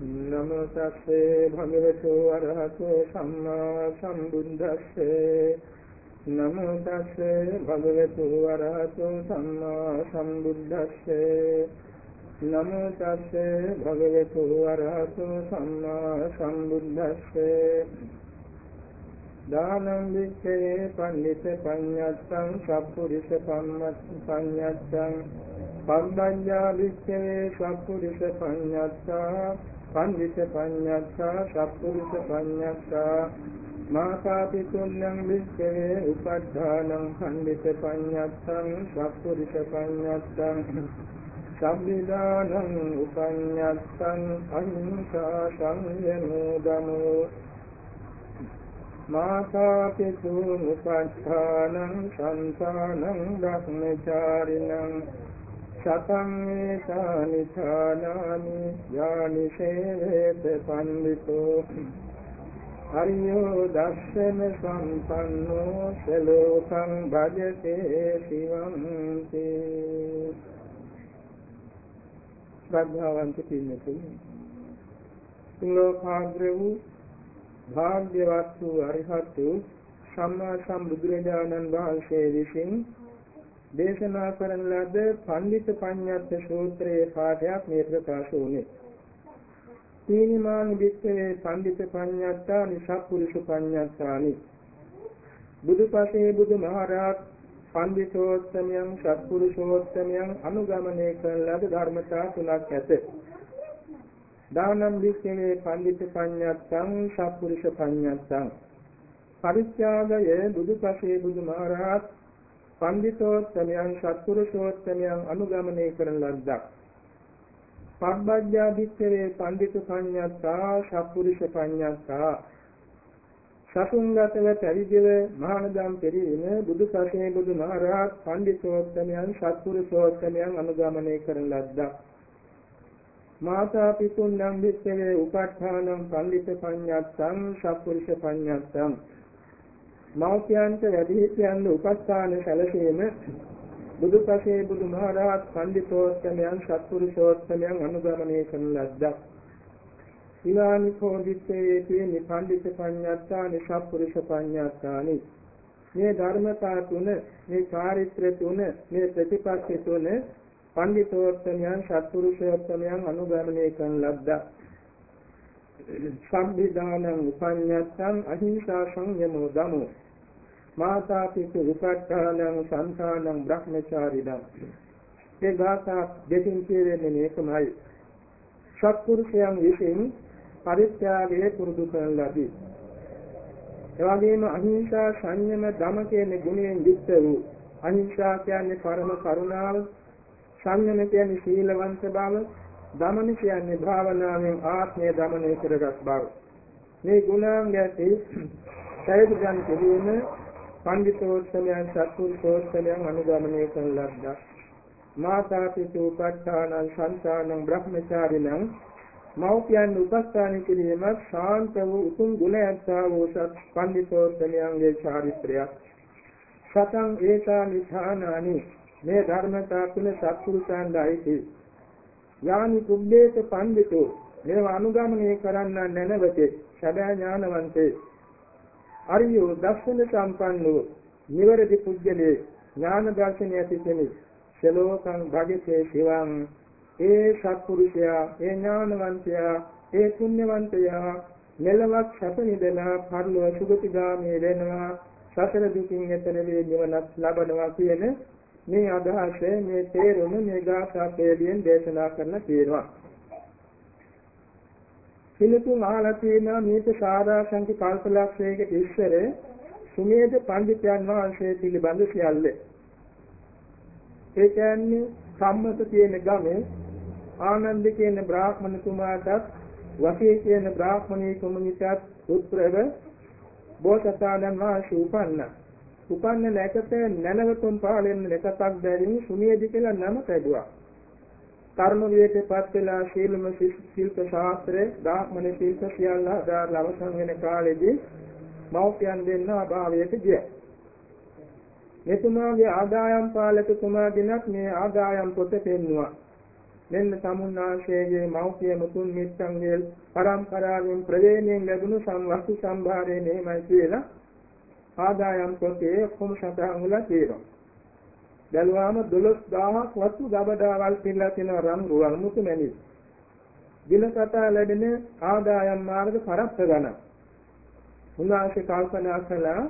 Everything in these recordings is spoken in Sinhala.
නමෝ තස්සේ භගවතු අරහතෝ සම්මා සම්බුද්දස්සේ නමෝ තස්සේ භගවතු අරහතෝ සම්මා සම්බුද්දස්සේ නමෝ තස්සේ භගවතු අරහතෝ සම්මා සම්බුද්දස්සේ දානං විච්ඡේ පණ්ඩිත පඤ්ඤත්තං සප්පුරිස පඤ්ඤත්තං පබ්බඤ්ඤා විච්ඡේ සප්පුරිස පඤ්ඤත්තා පන්විත පඤ්ඤත්තා සප්පුරුෂ පඤ්ඤත්තා මාතාපි තුල්‍යං විච්ඡේ උපද්ධානං පන්විත පඤ්ඤත්තං සප්පුරුෂ පඤ්ඤත්තං සම්විදානං උපඤ්ඤත්තං අහිංසා සංයමෝදමෝ මාතාපි තුන් උපද්ධානං සංසානං ධම්මචාරිණං සතං ඒතානි ථානානි යානි සේවේත පණ්ඩිතෝ හරියෝ දස්සන සම්පන්නෝ සලෝකං භජතේ සිවන්ති. ශ්‍රද්ධාවන්ත පින්නතුනි ලෝකාග්‍ර වූ භාග්‍යවත් වූ අරිහත් වූ සම්මා සම්බුදුරජාණන් වහන්සේ විසින් දේශනා කරන ලද පණ්ඩිත පඤ්ඤාත් සූත්‍රයේ පාඩයක් මේ ප්‍රකාශ වුණේ. තීනිමානි විත්තේ පණ්ඩිත පඤ්ඤාත්තා නිසප්පුරුෂ පඤ්ඤාත්තානි. බුදුපසේ බුදුමහරහත් පණ්ඩිතෝත්තමයන් සත්පුරුෂෝත්තමයන් අනුගමනය කරන ලද ධර්මතා තුනක් ඇත. දානම් විත්තේ පණ්ඩිත පඤ්ඤාත්තං සත්පුරුෂ පඤ්ඤාත්තං පරිත්‍යාගය බුදුපසේ බුදුමහරහත් පණ්ඩිතෝත්තමයන් සත්පුරුෂෝත්තමයන් අනුගමනය කරන ලද්දක්. පබ්බජ්ජා භික්ඛවේ පණ්ඩිත පඤ්ඤත්තා සත්පුරුෂ පඤ්ඤත්තා සසුංගතව පැවිදිව මහානදම් පෙරීම බුදු සසුනේ බුදු මහරහත් පණ්ඩිතෝත්තමයන් සත්පුරුෂෝත්තමයන් අනුගමනය කරන ලද්දක්. මාතා පිතුන් නම් භික්ඛවේ උපට්ඨානං පණ්ඩිත පඤ්ඤත්තං සත්පුරුෂ පඤ්ඤත්තං මෞඛ්‍යන්ත වැඩිහිටියන් උපස්ථාන සැලසීම බුදුපසේ බුදුමහරහත් පඬිතෝත්තමයන් සත්පුරුෂෝත්තමයන් අනුගමනය කරන ලද්දක්. ඊලානිකෝ දිත්තේ තියෙන පඬිත පඤ්ඤාත්තානි සත්පුරුෂ පඤ්ඤාත්තානි මේ ධර්මතා තුන මේ චාරිත්‍ර තුන මේ ප්‍රතිපත්ති තුන පඬිතෝත්තමයන් සත්පුරුෂෝත්තමයන් අනුගමනය කරන ලද්දක්. සම්විධානං උපඤ්ඤත්තං අහිංසා සංයමෝ දමෝ මාතා පිතු විපට්ඨානං සංඛානං බ්‍රහ්මචාරිණං. මේ භාෂා දෙකින් කියවෙන්නේ මේකමයි. සත්පුරුෂයන් විසින් පරිත්‍යාගයේ පුරුදු කරන ලදී. එවැගේම අහිංසා සංයම දම කියන ගුණයෙන් යුක්ත වූ අහිංසා කියන්නේ පරම කරුණාව සංයම කියන්නේ සීලවන්ත බව දමන කියන්නේ භාවනාවෙන් ආත්මය දමනය කරගත් බව. මේ ගුණාංගයන්ට සෛද්‍යයන් කිරීම පඬිතෝත්සමයන් සත්පුරුෂෝත්සමයන් අනුගමනය කරන ලද්දා. මාතා පිතු උපට්ඨානං සංසානං බ්‍රහ්මචාරිණං මෞපියන් උපස්ථාන කිරීමත් ශාන්ත වූ උතුම් ගුණයන්තා වූ සත් පඬිතෝත්සමයන්ගේ චාරිත්‍රයක්. සතං ඒසා නිධානානි මේ ධර්මතා තුන සත්පුරුෂයන්ට අයිති යානි කුබ්බේත පණ්ඩිතෝ. මේවා අනුගමනය කරන්න නැනවතේ සැබෑ ඥානවන්තේ. අරියෝ දර්ශන සම්පන්නෝ. නිවැරදි පුජ්‍යලේ ඥාන දර්ශනය ඇති කෙනෙක්. ශලෝකං භගිතේ සිවං. ඒ සත්පුරුෂයා ඒ ඥානවන්තයා ඒ පුණ්‍යවන්තයා මෙලවක් සැප නිදලා පරලොව සුගතිගාමී වෙනවා. සසර දුකින් එතර වේ නිවනක් ලබනවා කියන මේ අදහස මේ තේරුම මේ ගාථා පෙළියෙන් දේශනා කරන්න තියෙනවා. පිළිතුන් අහලා තියෙනවා මේක සාරා සංකි කල්පලක්ෂයකට ඉස්සර සුමේද පඬිතුයන් වහන්සේ පිළිබඳ සියල්ල. ඒ කියන්නේ සම්මත කියන ගමේ ආනන්ද කියන බ්‍රාහ්මණතුමාටත් වසී කියන බ්‍රාහ්මණී කුමනිටත් පුත්‍රව බෝසතාණන් වහන්සේ උපන්නා. උපන්න නැකත නැනවතුන් පාලෙන්න නැකතක් බැරින් සුනියදි කියලා නම ලැබුවා. කර්ම විවේකපත් වෙලා ශීලම ශිල්ප ශාස්ත්‍රයේ ධාත්මන ශිල්ප සියල්ල ආදාර අවසන් වෙන කාලෙදී මෞපියන් දෙන්න අභාවයට ගියා. මෙතුමාගේ ආදායම් පාලකතුමා දිනක් මේ ආදායම් පොත පෙන්නවා. මෙන්න සමුන්නාංශයේ මෞඛ්‍ය මුතුන් මිත්තන්ගේ පරම්පරාවෙන් ප්‍රවේණයෙන් ලැබුණු සංවස්තු සම්භාරයේ මෙහෙමයි කියලා ආදායම් පොතේ කොම සඳහන් වෙලා තියෙනවා. බැලුවාම 12000ක් වස්තු ගබඩාවල් පිළලා තියෙන රන් රුවන් මුතු මැණික්. දිනකට ලැබෙන ආදායම් මාර්ග පරස්ස ගණන්. උන්වහන්සේ කල්පනා කළා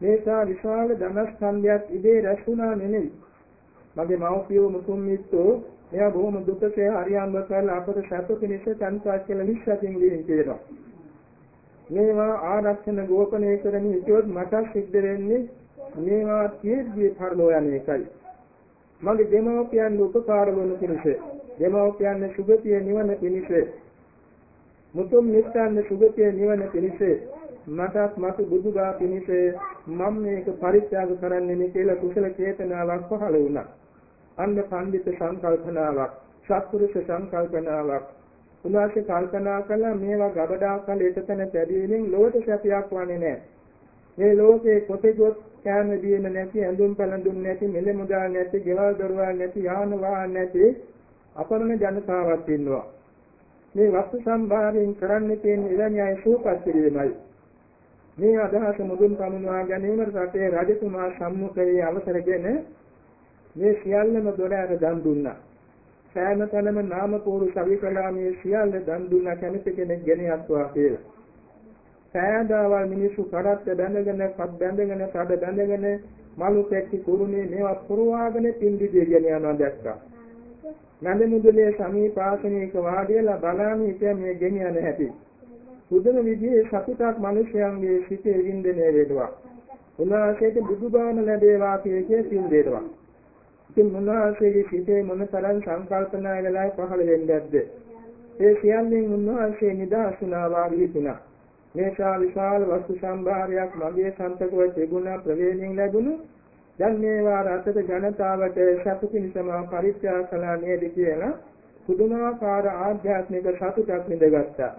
මේසා විශාල ධනස්කන්ධයක් ඉබේ රැස්ුණා නෙමෙයි. මගේ මව්පියෝ මුතුන් මිත්තෝ මෙයා බොහොම දුකසේ හරියම්බ කරලා අපට සැප පිණිස තන්පත් කියලා විශ්වාසයෙන් ලියන කියනවා. මේවා ආරක්ෂණ ගෝපනය කරමින් හිටියොත් මට සිද්ධ වෙන්නේ මේවා තියෙද්දී පරලෝ යන එකයි. මගේ දෙමව්පියන් උපකාර වන පිණිස දෙමව්පියන් සුගතිය නිවන පිණිස මුතුන් මිත්තන් සුගතිය නිවන පිණිස මටත් මතු බුදුබා පිණිස මම මේක පරිත්‍යාග කරන්නේ මේ කියලා කුසල චේතනාවක් පහළ වුණා. අන්න පඬිත සංකල්පනාවක්, සත්පුරුෂ සංකල්පනාවක්. උන්වහන්සේ කල්පනා කළා මේවා ගබඩා කල එකතැන පැදීමෙන් ලෝක සැපයක් වන්නේ නැහැ. මේ ලෝකේ කොටෙකොත් කෑම දීම නැති, ඇඳුම් පැළඳුම් නැති, මෙල මුදල් නැති, ගෙවල් දොරවල් නැති, යාන වාහන නැති අපරණ ජනතාවක් ඉන්නවා. මේ වස්තු සම්භාරයෙන් කරන්න තියෙන එවැනි අය සූපත් කිරීමයි. මේ අදහස මුදුන් පමුණවා ගැනීමට රටේ රජතුමා සම්මුඛයේ අවසරගෙන මේ සියල්ලම දොර ඇර දන් දුන්නා. සෑම තැනම නාම පූරු සවිකලා මේ සියල්ල දන් දුන්නා කැමති කෙනෙක් ගෙන යත්වා කියලා. සෑදාවල් මිනිසු කරත් බැඳගෙන පත් බැඳගෙන කඩ බැඳගෙන මලු පෙට්ටි කුරුණේ මේවා පුරවාගෙන පින්දිදී ගෙන යනවා දැක්කා. නන්ද මුදුලේ සමීපාසනයක වාඩිලා බලාගෙන හිටිය මේ ගෙන යන හැටි. පුදුම විදිහේ සතුටක් මිනිසයන්ගේ සිතේ වින්දනය වෙනවා. උන්වහන්සේට බුදුබාන ලැබේවා කියකේ සිල් දෙනවා. ඉතින් උන්වහන්සේගේ සිතේ මොනතරම් සංකල්පනා වෙලා පහළ වෙන්නේද? ඒ සියල්ලෙන් උන්වහන්සේ නිදහස් වුණා වාගේ හිතුණා. මේසා විශාල වස්තු සම්භාරයක් මගේ සම්පතකව තිබුණා ප්‍රවේණින් ලැබුණු දැන් මේවා රටට ජනතාවට සතුටින්සම පරිත්‍යාග කළා නේද කියලා පුදුමාකාර ආධ්‍යාත්මික සතුටක් නිදගත්තා.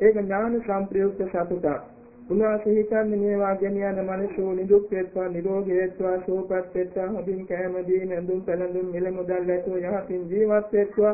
ඒක ඥාන සම්ප්‍රයුක්ත සතුටක්. උන්වහන්සේ හිතන්නේ මේවා ගෙන යන මිනිසු නිදුක් වෙත්වා නිරෝගී වෙත්වා සුවපත් වෙත්වා හොඳින් කෑම දීම ඇඳුම් පැළඳුම් මිල මුදල් ඇතුව යහතින් ජීවත් වෙත්වා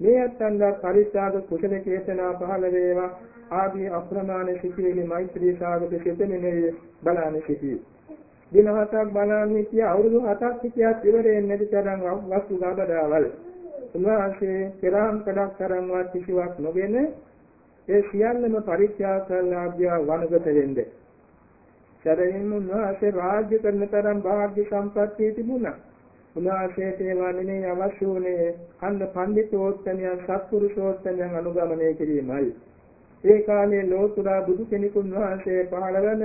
මේ අත්ංග පරිත්‍යාග කුසල චේතනා පහළ වේවා ආදී අප්‍රමාණ සිටිවිලි මෛත්‍රී සාගත සිතෙන්නේ බලන්නේ සිටී. දින හතක් බලන්නේ කිය අවුරුදු හතක් සිටියත් ඉවරෙන්නේ නැති තරම් වස්තු ගබඩාවල්. උන්වහන්සේ පෙරහන් කඩක් තරම්වත් කිසිවක් නොගෙන ඒ සියල්ලම පරිත්‍යාග කරලා ආග්‍යා වනගත වෙන්නේ. සැරින් උන්වහන්සේ රාජ්‍ය කරන තරම් වාග්ය සම්පත්තිය තිබුණා. උන්වහන්සේට ඒවා නෙමෙයි අවශ්‍ය වුණේ අන්න පඬිතෝත්තමයන් සත්පුරුෂෝත්තමයන් අනුගමනය කිරීමයි. ඒ කාලේ ලෝතුරා බුදු කෙනෙකුන් වහන්සේ පහළ වෙන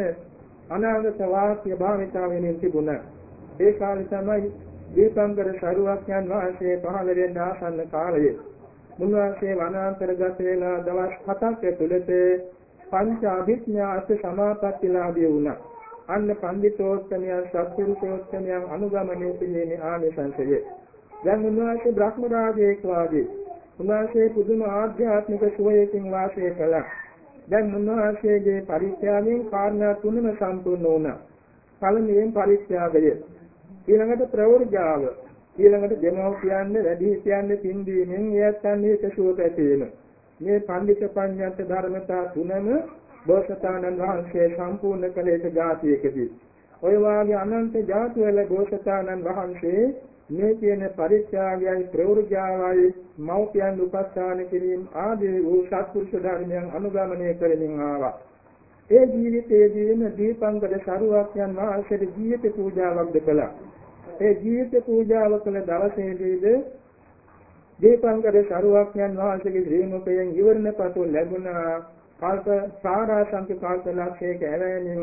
අනාගත වාක්‍ය භාවිතාවෙන් තිබුණා. ඒ කාලේ තමයි දීපංකර සරුවක්යන් වහන්සේ පහළ වෙන්න ආසන්න කාලයේ මුන්වහන්සේ වනාන්තරගත වෙලා දවස් 7ක් ඇතුළත පංච අභිඥා අස සමාපත්තිලාභී වුණා. අන්න පඬිතෝත්තමයන් සත්පුරුෂෝත්තමයන් අනුගමනය කිරීමේ ආනිසංසය. දැන් උන්වහන්සේ බ්‍රහ්ම රාජයෙක් වාගේ උන්වහන්සේ පුදුම ආධ්‍යාත්මික සුවයකින් වාසය කළා. දැන් උන්වහන්සේගේ පරිත්‍යාගයෙන් කාරණා තුනම සම්පූර්ණ වුණා. පළමුවෙන් පරිත්‍යාගය. ඊළඟට ප්‍රවෘජාව. ඊළඟට දෙමව්පියන්ද වැඩිහිටියන්ද පින්දීමෙන් එයත්යන් හිතසුව පැතීම මේ පඬිත පඤ්ඤාත ධර්මතා තුනම බෝසතාණන් වහන්සේ සම්පූර්ණ කළේක જાතියකදී. ඔය වාගේ අනන්ත જાති වල බෝසතාණන් වහන්සේ මේ කියන පරිත්‍යාගයයි ප්‍රවෘජාවයි මෞපියන් උපස්ථාන කිරීම ආදී වූ සත්පුරුෂ ධර්මයන් අනුගමනය කරමින් ආවා. ඒ ජීවිතයේදීම දීපංකර සරුවක්යන් වහන්සේට ජීවිත පූජාවක් දෙකලා ඒ ජීවිත පූජාව කළ දවසේදීද දීපංකර සරුවක්ඥන් වහන්සේගේ ශ්‍රීමුඛයෙන් ඉවරණ පතු ලැබුණා කල්ප සාරාංශක කල්ප ලක්ෂයක ඇලෙනින්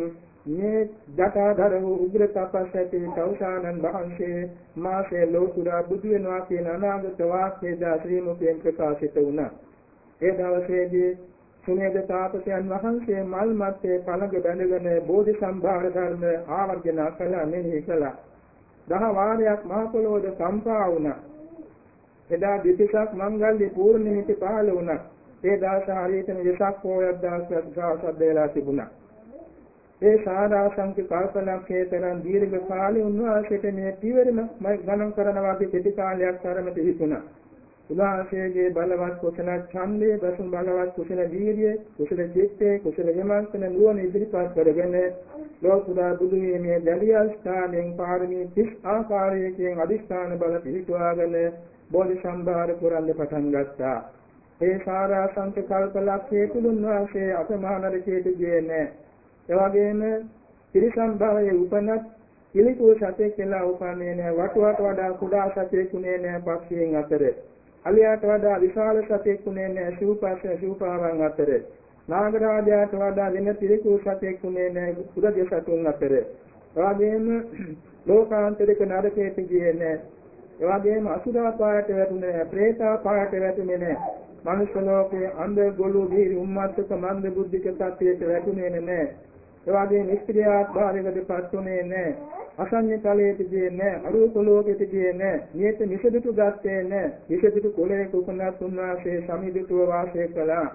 මේ ජටාධර වූ උග්‍ර තපස් ඇති තවුසානන් වහන්සේ මාසේ ලෝතුරා බුදු වෙනවා කියන අනාගත වාක්‍යද ශ්‍රීමුඛයෙන් ප්‍රකාශිත වුණා. ඒ දවසේදී සුනේද තාපසයන් වහන්සේ මල් මැත්තේ පළඟ බැඳගෙන බෝධි සම්භාර ධර්ම ආවර්ජන කළා මෙහි කළා. දහ වාරයක් මහ පොළොවද කම්පා වුණා. එදා දෙතිසක් මංගල්‍ය පූර්ණිමිති පහළ වුණා. ඒ දාස හරියටම වෙසක් පොයක් දාසයක් දවසක් දෙලා තිබුණා. ඒ සාරාංශික කල්පනාකේ තරම් දීර්ඝ කාලෙ උන්වහන්සේට මේ පියවරම ගණන් කරන වගේ කෙටි කාලයක් තරමට හිතුණා. උදාසයේ බලවත් කුසල ඡන්දේ දසුන් බලවත් කුසල වීර්යය කුසල චිත්තේ කුසල විමර්ශන නුවණ ඉදිරිපත් කරගෙන ලෝකුරා බුදු වීමේ දැලියල් ස්ථානෙන් පාරමී 30 ආකාරයකින් අදිස්ථාන බල පිළිතුවාගෙන බෝධි සම්භාර පුරන්න පටන් ගත්තා. ඒ සාරා සංක කල්පලක්ෂයේ තුලුන් වාසේ අපමානරකයට ගියේ නැහැ. එවැගේම ත්‍රිසම් භවයේ උපනත් පිළිකුල් සතෙක් කියලා උපන්නේ නැහැ. වටුවට වඩා කුඩා සතෙක් උනේ නැහැ පක්ෂීන් අතරේ. අලියාට වඩා විශාල සතෙක් උනේ නැහැ ශූපස්ස ශූපාවන් අතර. නාගරාජයාට වඩා වෙන පිළිකු සතෙක් උනේ නැහැ පුරජ සතුන් අතර. එවාගෙම ලෝකාන්තරික නරකයට ගියේ නැහැ. එවාගෙම අසුරා පායට වැටුනේ නැහැ. ප්‍රේතා පායට වැටුනේ නැහැ. මනුෂ්‍ය ලෝකයේ අන්ධ ගොළු දීරි උම්මත්තක මන්ද බුද්ධික සත්‍යයට වැටුනේ නැහැ. එවාගේ නිෂ්ක්‍රියාත් භාවයකටපත් උනේ නැහැ. අසඤ්ඤ තලයේ ගියේ නැහැ අරූප ලෝකෙට ගියේ නැහැ නියත නිසදුතු ගත්තේ නැහැ නිසදුතු කුලයක උපන්නත් උන්වහන්සේ සමිදුතුව වාසය කළා.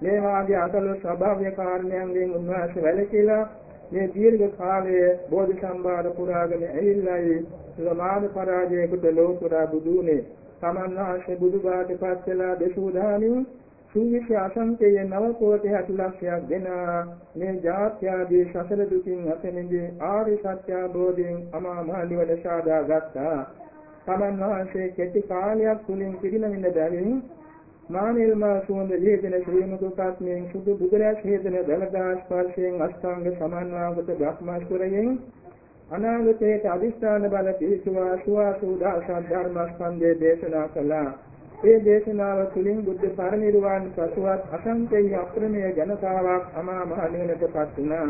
මේ වාගේ අසල ස්වභාව්‍ය කාරණයන්ගෙන් උන්වහන්සේ වැළකීලා මේ දීර්ඝ කාලයේ බෝධි සම්භාර පුරාගෙන ඇවිල්ලායි සමාන පරාජයකට ලෝතුරා බුදුනේ තමන් වහන්සේ බුදුබාට පත් වෙලා දසූ දානියු සූවිසි අසංකේය නව කෝටි 60 ලක්ෂයක් දෙන මේ ජාත්‍යාදී සසර දුකින් අතෙමිදී ආරි සත්‍ය අවබෝධයෙන් අමා මහ නිවන සාදා ගත්තා. තමන් වහන්සේ කෙටි කාලයක් තුලින් පිරිනමින බැවින් මානෙල්ම සුවඳ ලේදෙන ශ්‍රීමුඛපත්මයෙන් සුදු බුදුරැස් හේදෙන දලදා ස්පර්ශයෙන් අෂ්ටාංග සමන්වාගත බ්‍රහ්මස්වරයෙන් අනාගතයේ අදිස්ථාන බල පිහිටුවා සුවාසුදාස ධර්මස්කන්ධයේ දේශනා කළා. ඒ දේශනාව තුළින් බුද්ධ පරිනිර්වාණ පසුවත් අසංකේය අප්‍රමේය ජනතාවක් අමා මහ නිවනටපත් වුණා.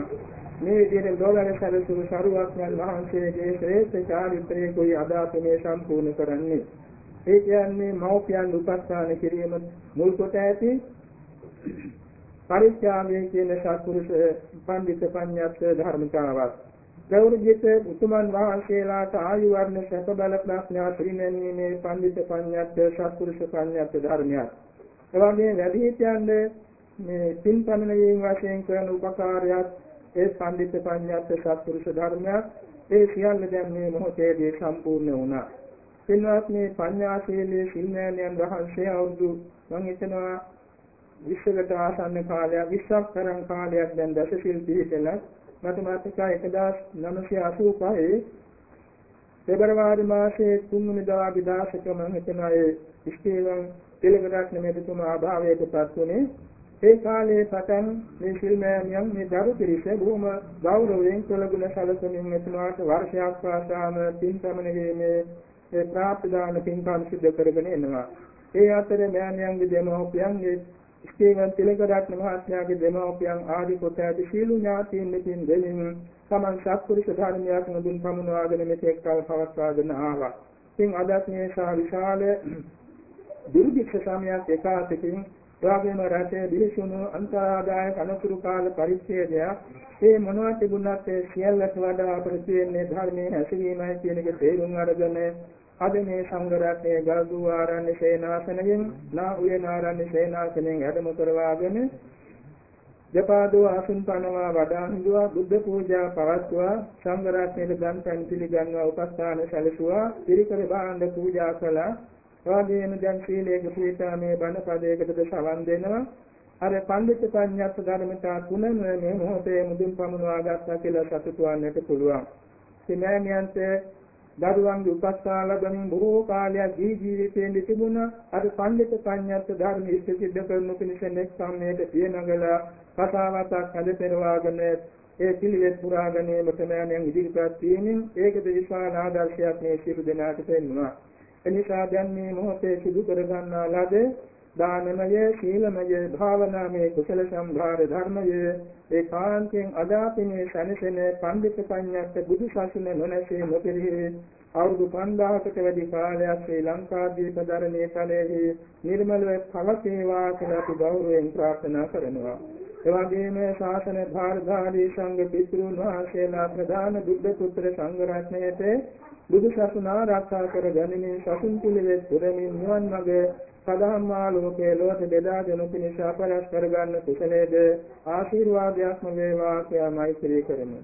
මේ විදිහට ලෝකවල සැලසුණු සරුවක්ඥන් වහන්සේගේ ශ්‍රේෂ්ඨ චාරිත්‍රයේ කුයි අදාත මේ සම්පූර්ණ කරන්නේ. ඒ කියන්නේ මෞපියන් උපස්ථාන කිරීම මුල් කොට ඇති පරිත්‍යාගයේ කියන සත්පුරුෂ පඬිත පඤ්ඤාත් ධර්මතාවක්. ගෞරවිත උතුමන් වහන්සේලාට ආයු වර්ණ සැප බල ප්‍රඥා ත්‍රිනැණීමේ පඬිත පඤ්ඤාත් සත්පුරුෂ පඤ්ඤාත් ධර්මයක්. එවැගේ වැඩිහිටියන්ගේ මේ පින් පමණයෙන් වශයෙන් කරන උපකාරයක් ඒ පඬිත පඤ්ඤාත් සත්පුරුෂ ධර්මයක්. ඒ සියල්ල දැන් මේ මොහොතේදී සම්පූර්ණ වුණා. පින්වත් මේ පඤ්ඤාශීලී සිල්මෑණියන් වහන්සේ අවුරුදු මම හිතනවා විශ්වගත ආසන්න කාලයක් 20ක් තරම් කාලයක් දැන් දසසිල් පිළිපෙළක් මට මතකයි 1985 පෙබරවාරි මාසයේ 3 වෙනිදා විදාසක මම හිතනවා ඒ ඉස්තේවන් තිලකරත්න මෙතුමා අභාවයට පත් වුණේ ඒ කාලේ පටන් මේ ශිල්මයන් මේ දරු පිරිස බොහොම ගෞරවයෙන් කළගුණ සැලසමින් එතුමාට වර්ෂයක් පාසාම පින් සමනගීමේ ඒ ප්‍රාප්තිදාන පින්කම් සිදු කරගෙන එනවා. ඒ අතරේ මෑණියන්ගේ දෙමව්පියන්ගේ ස්ටීවන් තිලකරත්න මහත්මයාගේ දෙමව්පියන් ආදී කොට ඇති සීළු ඥාතීන් මෙතින් දෙමින් සමන් සත්පුරුෂ ධර්මයක් නොදුන් පමුණවාගෙන මෙතෙක් කල පවත්වාගෙන ආවා. ඉතින් අදත් මේ සා විශාල දුර්භික්ෂ සමයක් එකාතකින් එවාගේම රටේ දිලිසුණු අන්තරාදායක අනුතුරු කාල පරිච්ඡේදය ඒ මොනවා තිබුණත් ඒ සියල්ලට වඩා අපට තියෙන්නේ ධර්මයේ හැසිරීමයි කියන එක තේරුම් අරගෙන අද මේ සංඝ රත්නයේ ගල්දු ආරණ්‍ය සේනාසනයෙන් නා උයනාරණ්‍ය සේනාසනයෙන් වැඩම කරවාගෙන දෙපාදෝ ආසුන් පනවා වඩා හිඳුවා බුද්ධ පූජා පවත්වා සංඝ රත්නයේ ගන් පැන් පිළිගන්වා උපස්ථාන සැලසුවා පිරිකර භාණ්ඩ පූජා කළා එවාගෙම දැන් සීලයක පිළිපදා මේ බණ පදයකටද සවන් දෙනවා අර පඬිත් පඤ්ඤාත් ධර්මතා තුනම මේ මොහොතේ මුදුන් පමුණවා ගත්තා කියලා සතුටු වන්නට පුළුවන්. සිනෑනියන්ට දරුවන්ගේ උපස්ථා ලැබමින් බොහෝ කාලයක් දී ජීවිතයෙන් තිබුණා අර පඬිත පඤ්ඤාත් ධර්ම ඉෂ්ට සිද්ධ කරනු පිණිස නෙක්ඛම්මයට පියනගලා කතාවතක් හද පෙරවාගෙන ඒ පිළිවෙත් පුරා ගැනීමට මෑණියන් ඉදිරිපත් වීමෙන් ඒකද විශාල ආදර්ශයක් මේ සියලු දෙනාට පෙන්වනවා එනිසා දැන් මේ මොහොතේ සිදු කර ගන්නා ලද දානමය සීලමය භාවනාමය කුසල සම්භාර ධර්මය ඒකාන්තයෙන් අදාපිනේ සැනසෙන පඬිත් පඤ්ඤාත් බුදු ශාසන නොනැසී නොපෙරෙහි අවුරුදු 5000කට වැඩි කාලයක් ශ්‍රී ලංකාදීප ධර්මයේ ඵලයේ නිර්මලව පවතිවා කියලා අපි ගෞරවයෙන් ප්‍රාර්ථනා කරනවා. එවැගේම ශාසන භාරධාරී සංඝ පිටුන් වහන්සේලා ප්‍රධාන බුද්ධ පුත්‍ර සංඝ රත්නයේත බුදු ශාසන ආරක්ෂා කර ගැනීම ශාසන පිළිවෙත් පුරමින් නිවන් මඟ සදාම්මා ලෝකයේ ලෝක බෙදා දෙනු පිණිස අපරස් කරගන්න කුසලයේද ආශිර්වාදයක්ම වේවා කියා මෛත්‍රී කරමු.